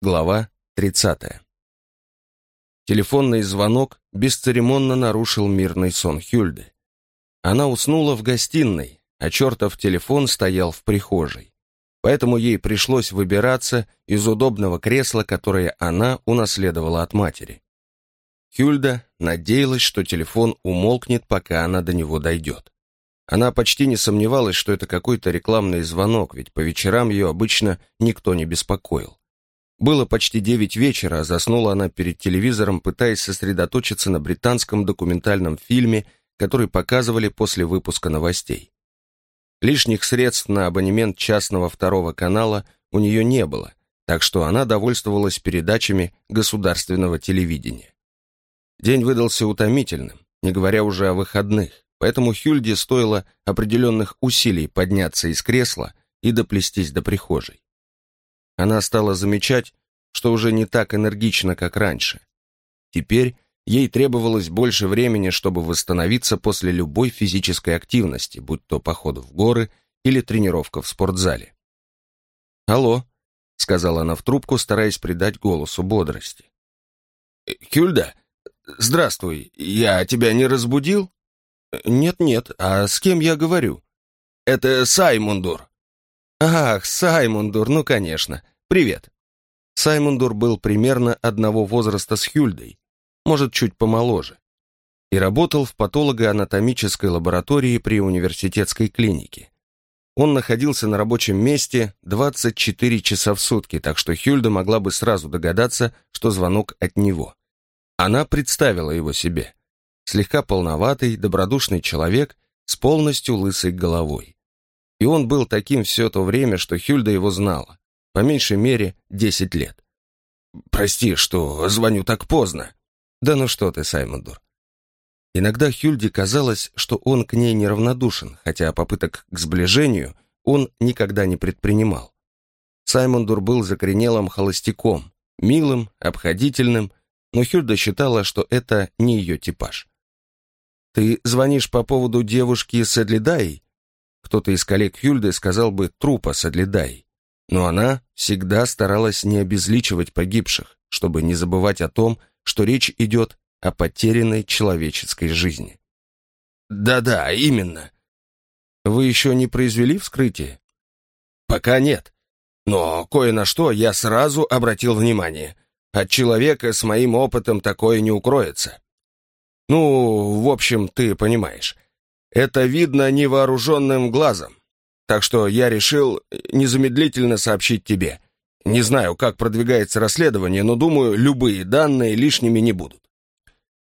Глава 30. Телефонный звонок бесцеремонно нарушил мирный сон Хюльды. Она уснула в гостиной, а чертов телефон стоял в прихожей. Поэтому ей пришлось выбираться из удобного кресла, которое она унаследовала от матери. Хюльда надеялась, что телефон умолкнет, пока она до него дойдет. Она почти не сомневалась, что это какой-то рекламный звонок, ведь по вечерам ее обычно никто не беспокоил. Было почти девять вечера, а заснула она перед телевизором, пытаясь сосредоточиться на британском документальном фильме, который показывали после выпуска новостей. Лишних средств на абонемент частного второго канала у нее не было, так что она довольствовалась передачами государственного телевидения. День выдался утомительным, не говоря уже о выходных, поэтому Хюльде стоило определенных усилий подняться из кресла и доплестись до прихожей. Она стала замечать, что уже не так энергично, как раньше. Теперь ей требовалось больше времени, чтобы восстановиться после любой физической активности, будь то поход в горы или тренировка в спортзале. «Алло», — сказала она в трубку, стараясь придать голосу бодрости. «Хюльда, здравствуй, я тебя не разбудил?» «Нет-нет, а с кем я говорю?» «Это Саймундур. «Ах, Саймундур, ну, конечно. Привет». Саймундур был примерно одного возраста с Хюльдой, может, чуть помоложе, и работал в патологоанатомической лаборатории при университетской клинике. Он находился на рабочем месте 24 часа в сутки, так что Хюльда могла бы сразу догадаться, что звонок от него. Она представила его себе. Слегка полноватый, добродушный человек с полностью лысой головой. И он был таким все то время, что Хюльда его знала. По меньшей мере, десять лет. «Прости, что звоню так поздно». «Да ну что ты, Саймондур». Иногда Хюльде казалось, что он к ней неравнодушен, хотя попыток к сближению он никогда не предпринимал. Саймондур был закоренелым холостяком, милым, обходительным, но Хюльда считала, что это не ее типаж. «Ты звонишь по поводу девушки с Эдлидаей?» Кто-то из коллег Хюльды сказал бы трупа Садлидай. Но она всегда старалась не обезличивать погибших, чтобы не забывать о том, что речь идет о потерянной человеческой жизни. «Да-да, именно». «Вы еще не произвели вскрытие?» «Пока нет. Но кое на что я сразу обратил внимание. От человека с моим опытом такое не укроется. Ну, в общем, ты понимаешь. Это видно невооруженным глазом. Так что я решил незамедлительно сообщить тебе. Не знаю, как продвигается расследование, но думаю, любые данные лишними не будут.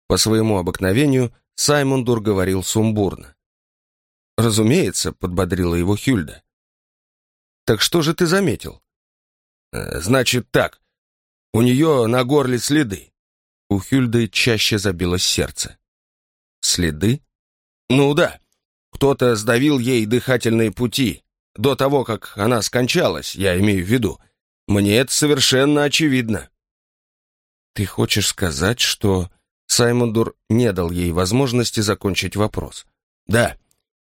По своему обыкновению Саймондур говорил сумбурно. «Разумеется», — подбодрила его Хюльда. «Так что же ты заметил?» «Э, «Значит так, у нее на горле следы». У Хюльды чаще забилось сердце. «Следы?» Ну да, кто-то сдавил ей дыхательные пути. До того, как она скончалась, я имею в виду. Мне это совершенно очевидно. Ты хочешь сказать, что Саймондур не дал ей возможности закончить вопрос? Да,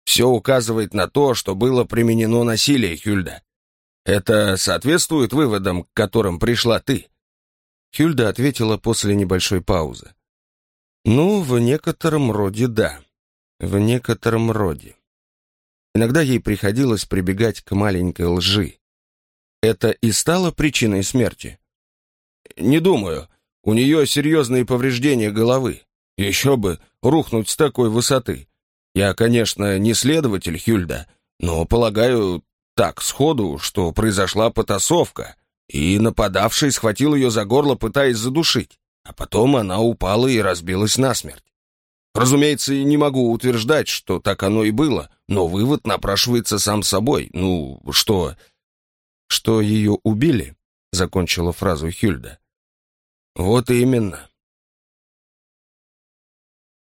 все указывает на то, что было применено насилие, Хюльда. Это соответствует выводам, к которым пришла ты? Хюльда ответила после небольшой паузы. Ну, в некотором роде да в некотором роде. Иногда ей приходилось прибегать к маленькой лжи. Это и стало причиной смерти? Не думаю. У нее серьезные повреждения головы. Еще бы рухнуть с такой высоты. Я, конечно, не следователь Хюльда, но полагаю так сходу, что произошла потасовка, и нападавший схватил ее за горло, пытаясь задушить, а потом она упала и разбилась насмерть. Разумеется, не могу утверждать, что так оно и было, но вывод напрашивается сам собой. Ну, что... Что ее убили? Закончила фразу Хюльда. Вот именно.